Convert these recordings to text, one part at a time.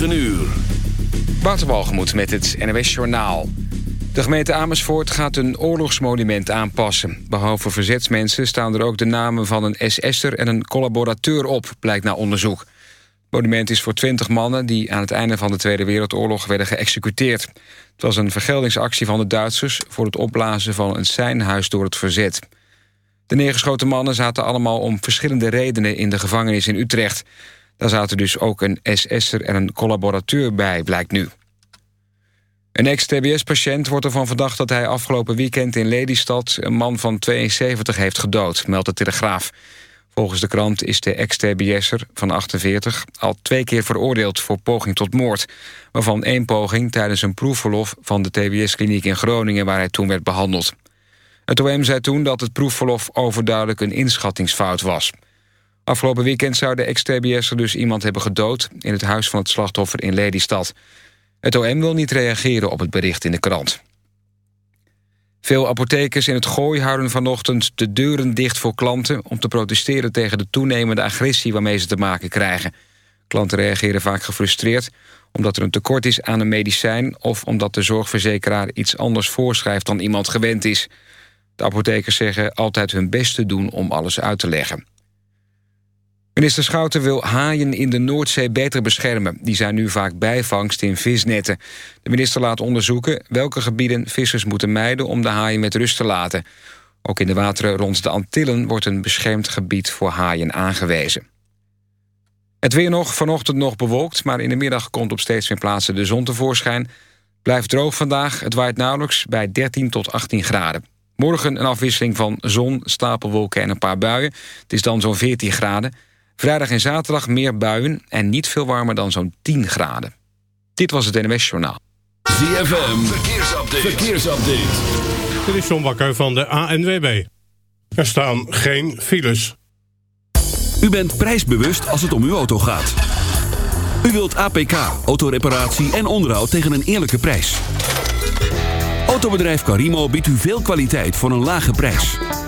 9 uur. Met het NWS Journaal. De gemeente Amersfoort gaat een oorlogsmonument aanpassen. Behalve verzetsmensen staan er ook de namen van een SS'er en een collaborateur op, blijkt na onderzoek. Het monument is voor 20 mannen die aan het einde van de Tweede Wereldoorlog werden geëxecuteerd. Het was een vergeldingsactie van de Duitsers voor het opblazen van een seinhuis door het verzet. De neergeschoten mannen zaten allemaal om verschillende redenen in de gevangenis in Utrecht. Daar zaten dus ook een SS'er en een collaborateur bij, blijkt nu. Een ex-TBS-patiënt wordt ervan verdacht dat hij afgelopen weekend in Lelystad... een man van 72 heeft gedood, meldt de Telegraaf. Volgens de krant is de ex-TBS'er van 48 al twee keer veroordeeld voor poging tot moord. Waarvan één poging tijdens een proefverlof van de TBS-kliniek in Groningen... waar hij toen werd behandeld. Het OM zei toen dat het proefverlof overduidelijk een inschattingsfout was. Afgelopen weekend zou de ex-TBS'er dus iemand hebben gedood... in het huis van het slachtoffer in Lelystad. Het OM wil niet reageren op het bericht in de krant. Veel apothekers in het Gooi houden vanochtend de deuren dicht voor klanten... om te protesteren tegen de toenemende agressie waarmee ze te maken krijgen. Klanten reageren vaak gefrustreerd omdat er een tekort is aan een medicijn... of omdat de zorgverzekeraar iets anders voorschrijft dan iemand gewend is. De apothekers zeggen altijd hun best te doen om alles uit te leggen. Minister Schouten wil haaien in de Noordzee beter beschermen. Die zijn nu vaak bijvangst in visnetten. De minister laat onderzoeken welke gebieden vissers moeten mijden... om de haaien met rust te laten. Ook in de wateren rond de Antillen wordt een beschermd gebied voor haaien aangewezen. Het weer nog, vanochtend nog bewolkt... maar in de middag komt op steeds meer plaatsen de zon tevoorschijn. Blijft droog vandaag, het waait nauwelijks bij 13 tot 18 graden. Morgen een afwisseling van zon, stapelwolken en een paar buien. Het is dan zo'n 14 graden... Vrijdag en zaterdag meer buien en niet veel warmer dan zo'n 10 graden. Dit was het NWS Journaal. ZFM, verkeersupdate. verkeersupdate. Dit is John Bakker van de ANWB. Er staan geen files. U bent prijsbewust als het om uw auto gaat. U wilt APK, autoreparatie en onderhoud tegen een eerlijke prijs. Autobedrijf Carimo biedt u veel kwaliteit voor een lage prijs.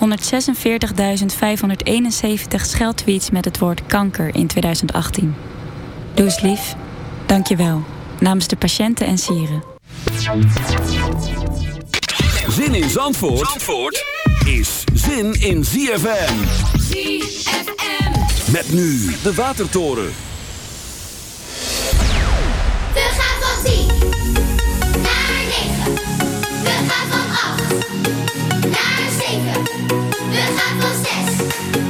146.571 scheldtweets met het woord kanker in 2018. Doe eens lief. Dank je wel. Namens de patiënten en sieren. Zin in Zandvoort, Zandvoort is zin in ZFM. ZFM. Met nu de Watertoren. We gaan van 10 naar 9. We gaan van 8 leven. We gaan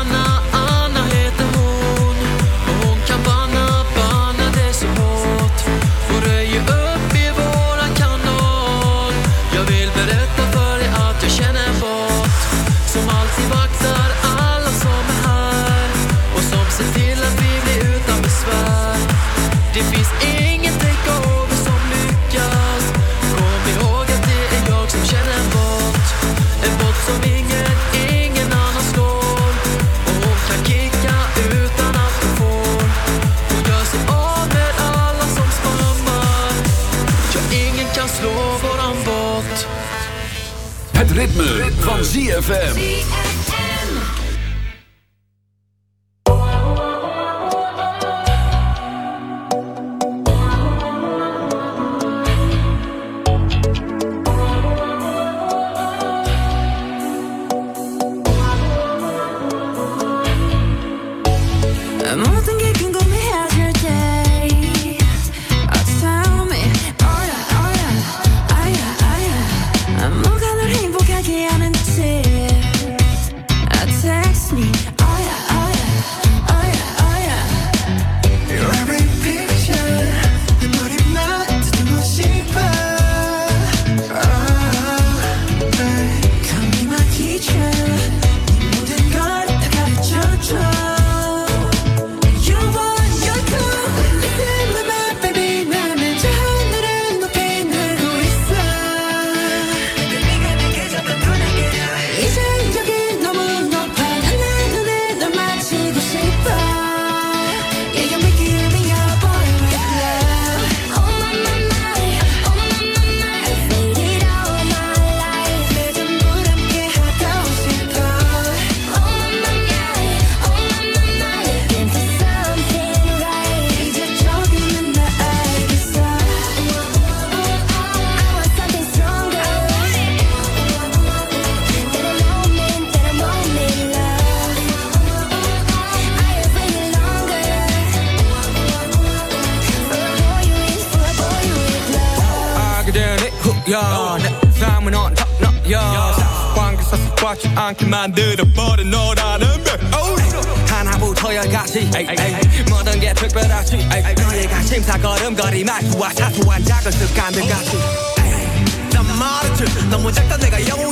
ZFM. 만들어버린 너라는 백 하나부터 열까지. 모든 게 특별하지. 너희가 심사 걸음걸이 말투와 사소한 작은 습관들 같이. 난 말했지. 너무 작다. 내가 영웅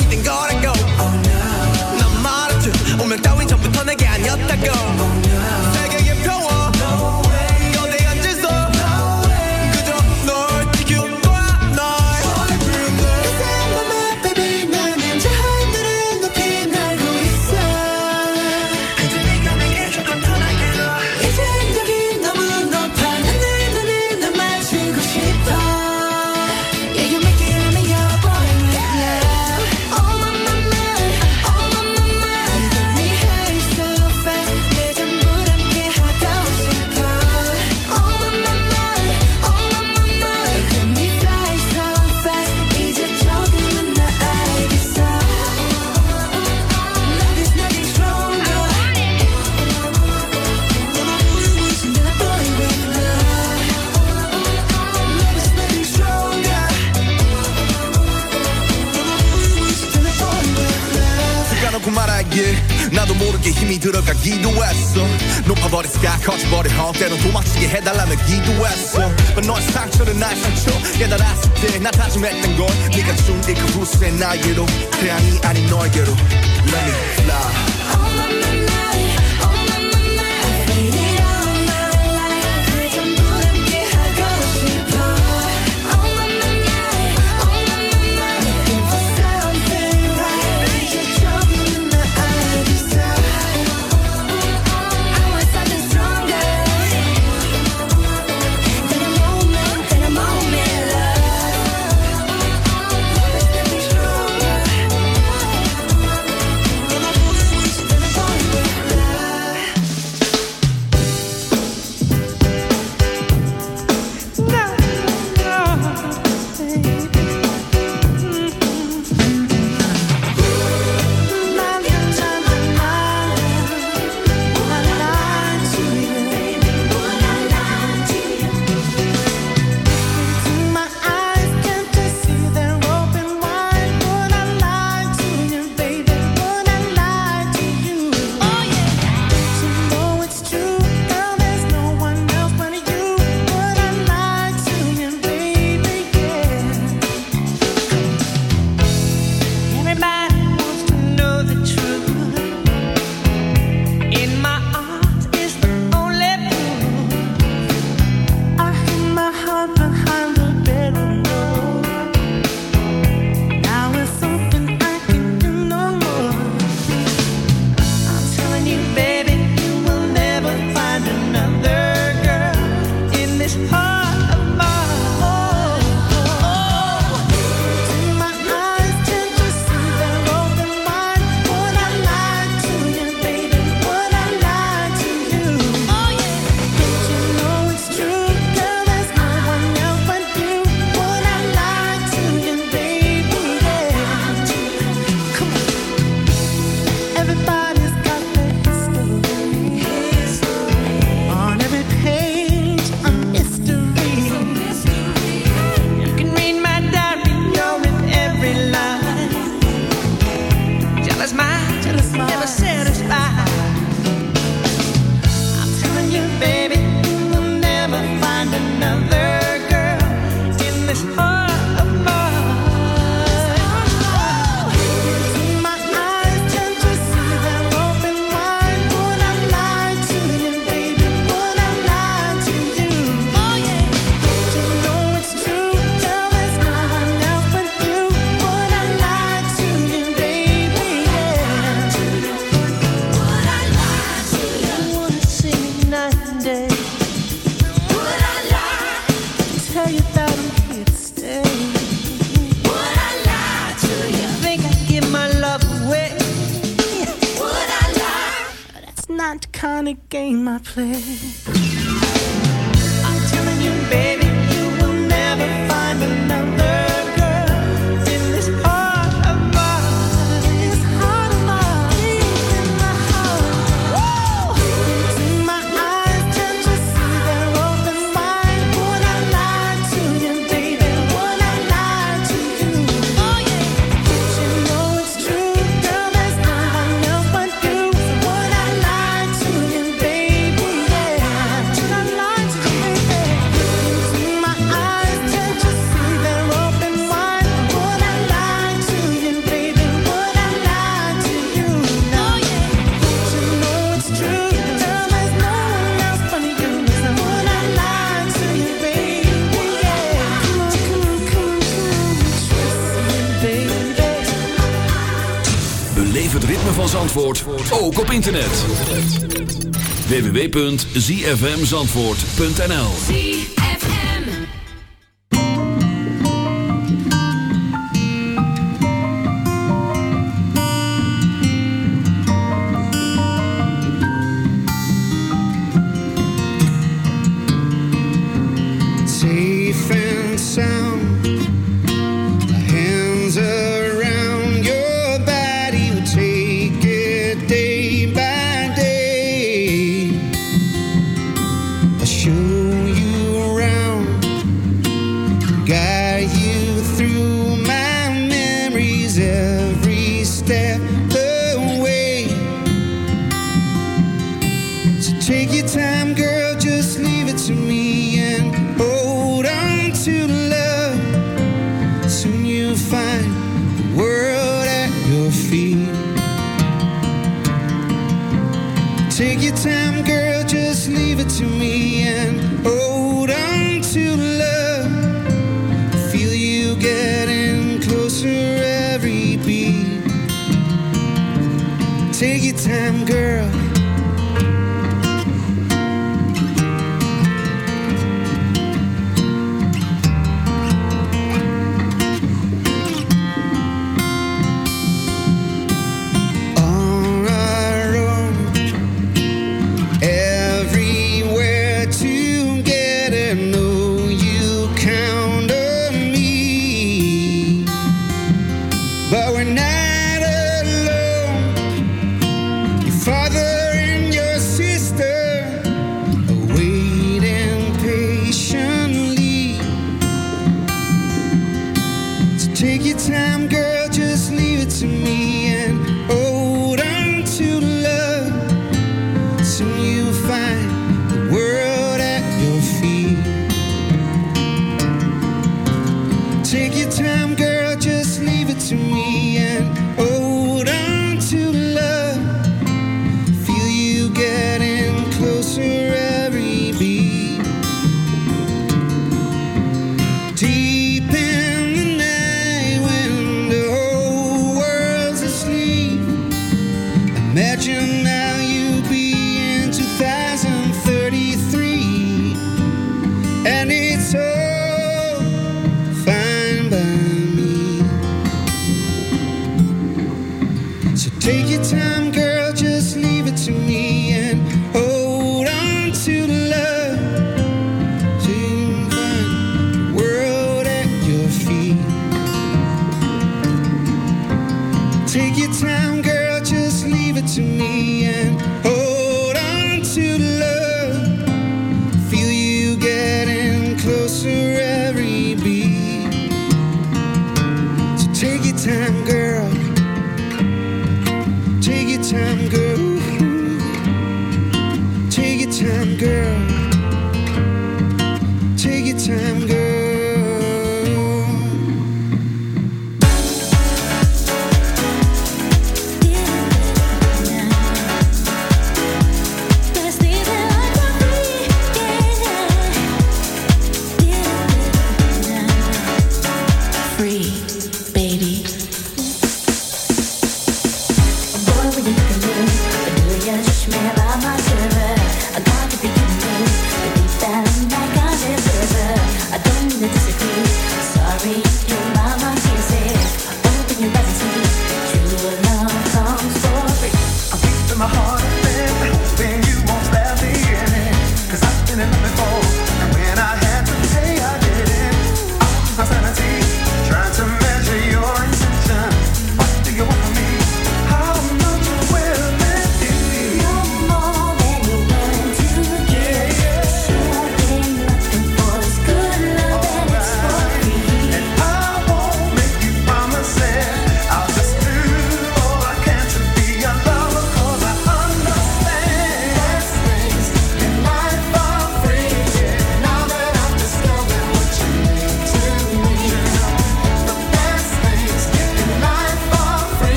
이도했어 But 넌 상처를 날 상처 깨달았을 때나 다짐했던 건 네가 준 이 그루스의 나에게로 태양이 아닌 너에게로 Let me fly www.zfmzandvoort.nl safe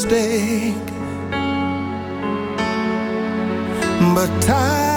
mistake. But time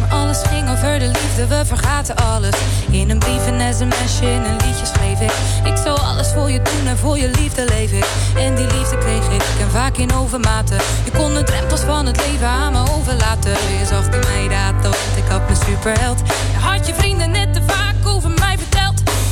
Maar alles ging over de liefde, we vergaten alles. In een brief, een sms'je, in een liedje schreef ik. Ik zou alles voor je doen en voor je liefde leef ik. En die liefde kreeg ik, en vaak in overmaten. Je kon de drempels van het leven aan me overlaten. Je zag in mij dat, ik had mijn superheld. Je had je vrienden net te vaak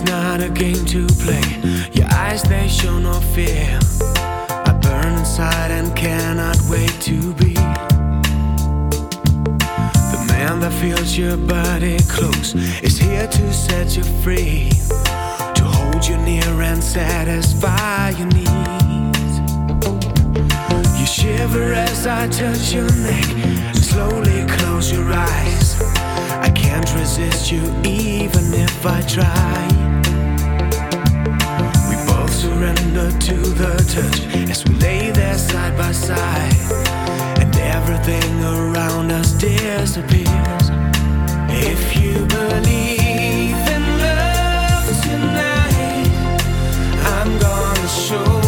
It's not a game to play. Your eyes, they show no fear. I burn inside and cannot wait to be the man that feels your body close. Is here to set you free, to hold you near and satisfy your needs. You shiver as I touch your neck. Slowly close your eyes. Can't resist you even if I try. We both surrender to the touch as we lay there side by side, and everything around us disappears. If you believe in love tonight, I'm gonna show